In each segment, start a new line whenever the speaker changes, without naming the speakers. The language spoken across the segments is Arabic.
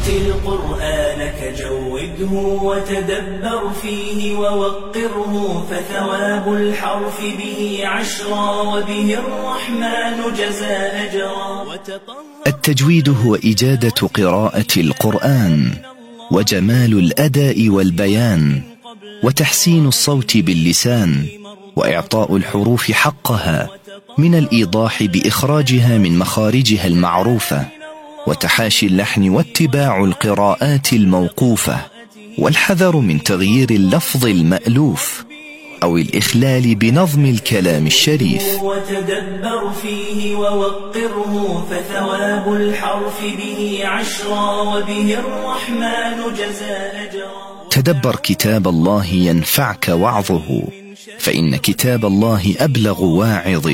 رتل قرآنك جوده وتدبر فيه ووقره فثواب الحرف به عشرا وبه الرحمن جزى أجرا.
التجويد هو إجادة قراءة القرآن وجمال الأداء والبيان وتحسين الصوت باللسان وإعطاء الحروف حقها من الإيضاح بإخراجها من مخارجها المعروفة. وتحاشي اللحن واتباع القراءات الموقوفة والحذر من تغيير اللفظ المألوف أو الإخلال بنظم الكلام الشريف.
وتدبر فيه ووقره فثواب الحرف به عشرا وبه الرحمن جزى أجرا.
تدبر كتاب الله ينفعك وعظه فإن كتاب الله أبلغ واعظ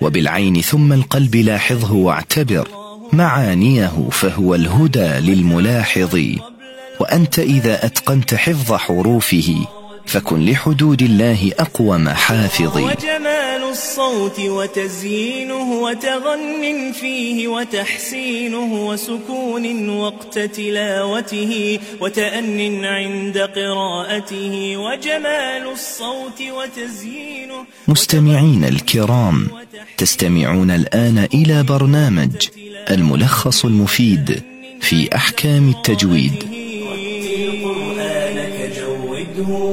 وبالعين ثم القلب لاحظه واعتبر معانيه فهو الهدى للملاحظ. وأنت إذا أتقنت حفظ حروفه فكن لحدود الله أقوم حافظ.
وجمال الصوت وتزيينه وتغن فيه وتحسينه وسكون وقت تلاوته وتأن عند قراءته. وجمال الصوت وتزيينه
مستمعين الكرام تستمعون الآن إلى برنامج الملخص المفيد في أحكام التجويد.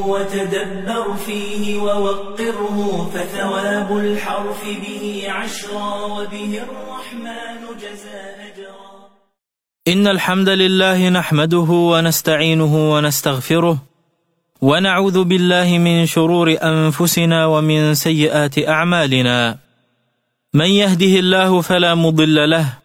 وتدبر فيه ووقره فثواب الحرف به عشرا وبه الرحمن أجرا.
إن الحمد لله نحمده ونستعينه ونستغفره ونعوذ بالله من شرور أنفسنا ومن سيئات أعمالنا. من يهده الله فلا مضل له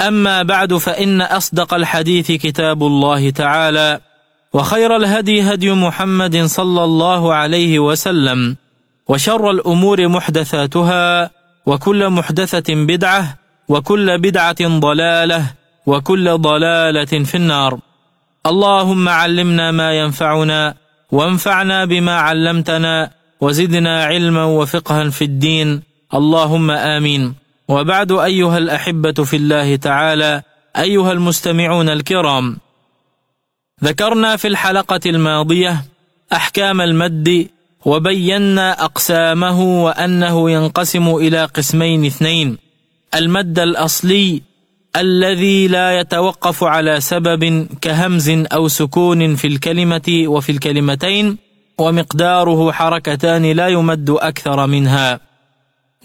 أما بعد فإن أصدق الحديث كتاب الله تعالى وخير الهدي هدي محمد صلى الله عليه وسلم وشر الأمور محدثاتها وكل محدثة بدعة وكل بدعة ضلالة وكل ضلالة في النار. اللهم علمنا ما ينفعنا وانفعنا بما علمتنا وزدنا علما وفقها في الدين. اللهم آمين. وبعد أيها الأحبة في الله تعالى أيها المستمعون الكرام ذكرنا في الحلقة الماضية أحكام المد وبينا أقسامه وأنه ينقسم إلى قسمين اثنين. المد الأصلي الذي لا يتوقف على سبب كهمز أو سكون في الكلمة وفي الكلمتين ومقداره حركتان لا يمد أكثر منها.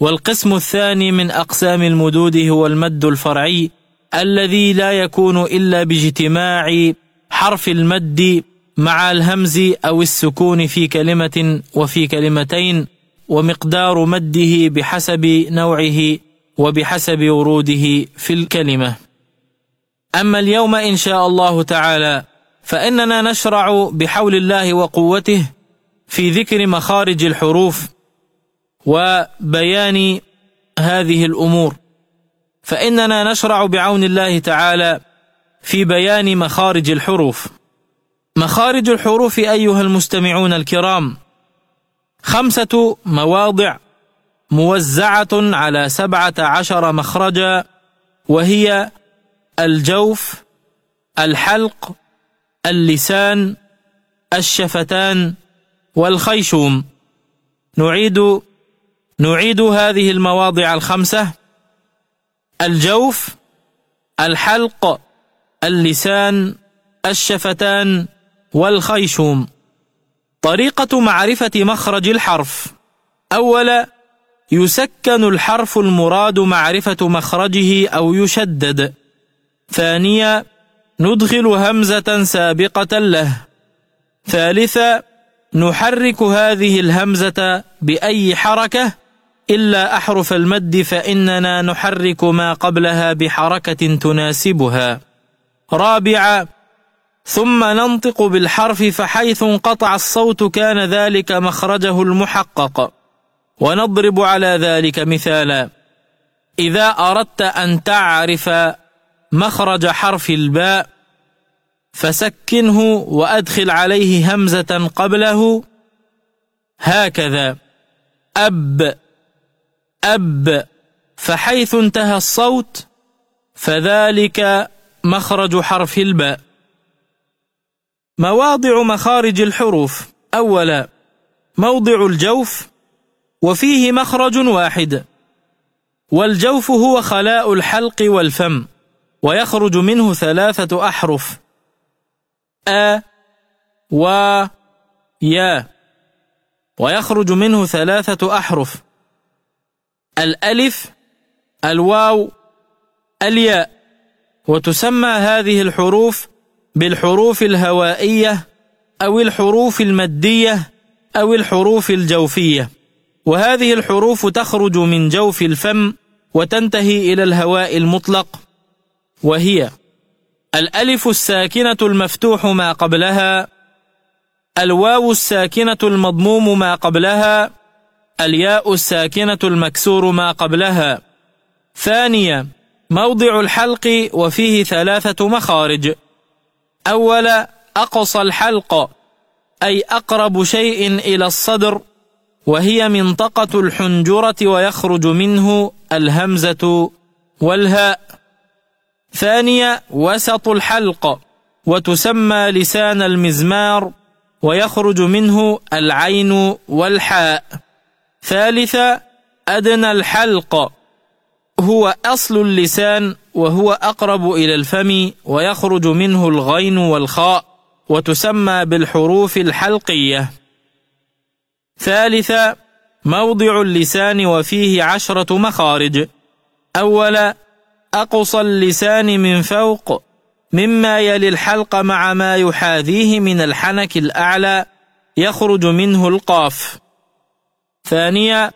والقسم الثاني من أقسام المدود هو المد الفرعي الذي لا يكون إلا باجتماع حرف المد مع الهمز أو السكون في كلمة وفي كلمتين ومقدار مده بحسب نوعه وبحسب وروده في الكلمة. أما اليوم إن شاء الله تعالى فإننا نشرع بحول الله وقوته في ذكر مخارج الحروف وبيان هذه الأمور. فإننا نشرع بعون الله تعالى في بيان مخارج الحروف. مخارج الحروف أيها المستمعون الكرام خمسة مواضع موزعة على سبعة عشر مخرجا وهي الجوف الحلق اللسان الشفتان والخيشوم. نعيد نعيد هذه المواضع الخمسة الجوف الحلق اللسان الشفتان والخيشوم. طريقة معرفة مخرج الحرف. أولا يسكن الحرف المراد معرفة مخرجه أو يشدد. ثانيا ندخل همزة سابقة له. ثالثا نحرك هذه الهمزة بأي حركة؟ إلا أحرف المد فإننا نحرك ما قبلها بحركة تناسبها. رابعا ثم ننطق بالحرف فحيث انقطع الصوت كان ذلك مخرجه المحقق. ونضرب على ذلك مثالا. إذا أردت أن تعرف مخرج حرف الباء فسكنه وأدخل عليه همزة قبله. هكذا. أب. أب فحيث انتهى الصوت فذلك مخرج حرف الباء. مواضع مخارج الحروف. أولا موضع الجوف وفيه مخرج واحد. والجوف هو خلاء الحلق والفم ويخرج منه ثلاثة أحرف. أ و يا ويخرج منه ثلاثة أحرف. الألف الواو الياء. وتسمى هذه الحروف بالحروف الهوائية أو الحروف المدية أو الحروف الجوفية. وهذه الحروف تخرج من جوف الفم وتنتهي إلى الهواء المطلق. وهي الألف الساكنة المفتوح ما قبلها الواو الساكنة المضموم ما قبلها الياء الساكنة المكسور ما قبلها. ثانيا موضع الحلق وفيه ثلاثة مخارج. أول أقصى الحلق أي أقرب شيء إلى الصدر وهي منطقة الحنجرة ويخرج منه الهمزة والهاء. ثانية وسط الحلق وتسمى لسان المزمار ويخرج منه العين والحاء. ثالثة أدنى الحلق. هو أصل اللسان وهو أقرب إلى الفم ويخرج منه الغين والخاء وتسمى بالحروف الحلقية. ثالثا موضع اللسان وفيه عشرة مخارج. أولا أقصى اللسان من فوق مما يلي الحلق مع ما يحاذيه من الحنك الأعلى يخرج منه القاف. ثانيا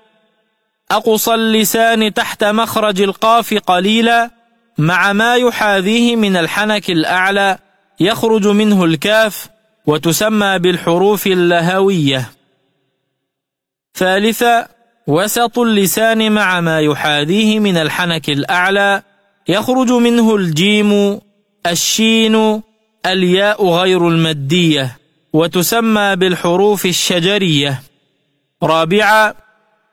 أقصى اللسان تحت مخرج القاف قليلا مع ما يحاذيه من الحنك الأعلى يخرج منه الكاف وتسمى بالحروف اللهوية. ثالثا وسط اللسان مع ما يحاذيه من الحنك الأعلى يخرج منه الجيم الشين الياء غير المدية وتسمى بالحروف الشجرية. رابعا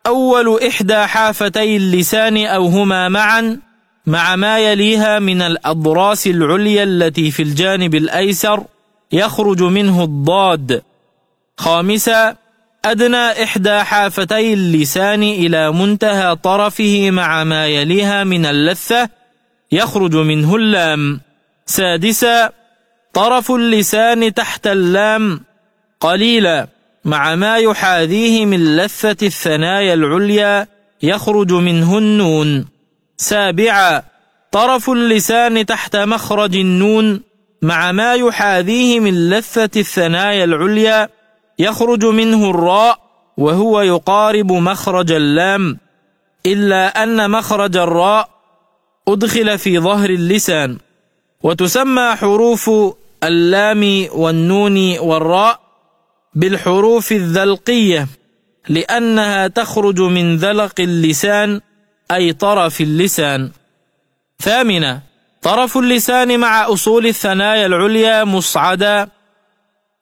أول إحدى حافتي اللسان أو هما معا مع ما يليها من الأضراس العليا التي في الجانب الأيسر يخرج منه الضاد. خامسا أدنى إحدى حافتي اللسان إلى منتهى طرفه مع ما يليها من اللثة يخرج منه اللام. سادسا طرف اللسان تحت اللام قليلا. مع ما يحاذيه من لثة الثنايا العليا يخرج منه النون. سابعا طرف اللسان تحت مخرج النون. مع ما يحاذيه من لثة الثنايا العليا يخرج منه الراء وهو يقارب مخرج اللام. إلا أن مخرج الراء أدخل في ظهر اللسان. وتسمى حروف اللام والنون والراء. بالحروف الذلقية لأنها تخرج من ذلق اللسان أي طرف اللسان. ثامنة طرف اللسان مع أصول الثنايا العليا مصعدا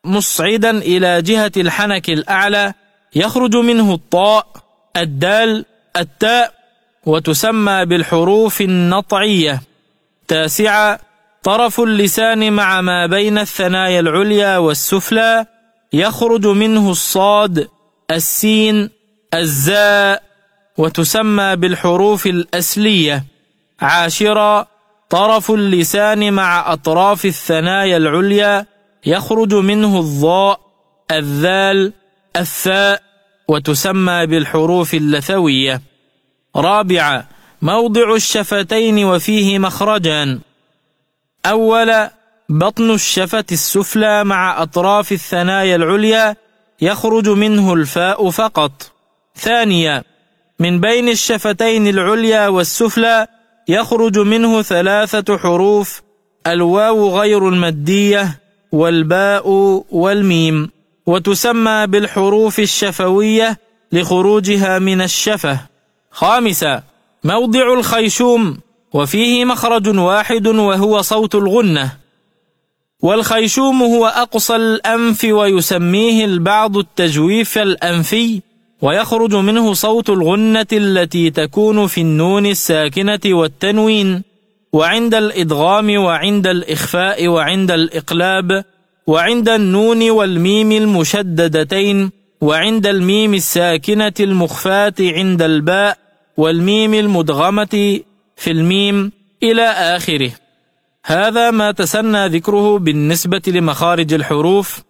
مصعدا إلى جهة الحنك الأعلى يخرج منه الطاء الدال التاء وتسمى بالحروف النطعية. تاسعة طرف اللسان مع ما بين الثنايا العليا والسفلى يخرج منه الصاد السين الزاء وتسمى بالحروف الأسلية. عاشرا طرف اللسان مع أطراف الثنايا العليا يخرج منه الضاء الذال الثاء وتسمى بالحروف اللثوية. رابعة موضع الشفتين وفيه مخرجان أول بطن الشفة السفلى مع أطراف الثنايا العليا يخرج منه الفاء فقط. ثانية من بين الشفتين العليا والسفلى يخرج منه ثلاثة حروف الواو غير المدية والباء والميم وتسمى بالحروف الشفوية لخروجها من الشفة. خامسا موضع الخيشوم وفيه مخرج واحد وهو صوت الغنة. والخيشوم هو أقصى الأنف ويسميه البعض التجويف الأنفي ويخرج منه صوت الغنة التي تكون في النون الساكنة والتنوين وعند الإدغام وعند الإخفاء وعند الإقلاب وعند النون والميم المشددتين وعند الميم الساكنة المخفاة عند الباء والميم المدغمة في الميم إلى آخره. هذا ما تسنى ذكره بالنسبة لمخارج الحروف.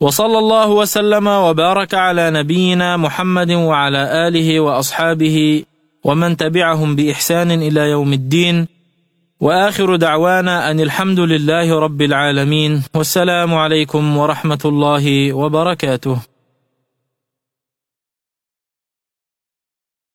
وصلى الله وسلم وبارك على نبينا محمد وعلى آله وأصحابه ومن تبعهم بإحسان إلى يوم الدين. وآخر دعوانا أن الحمد لله رب العالمين. والسلام عليكم ورحمة الله وبركاته.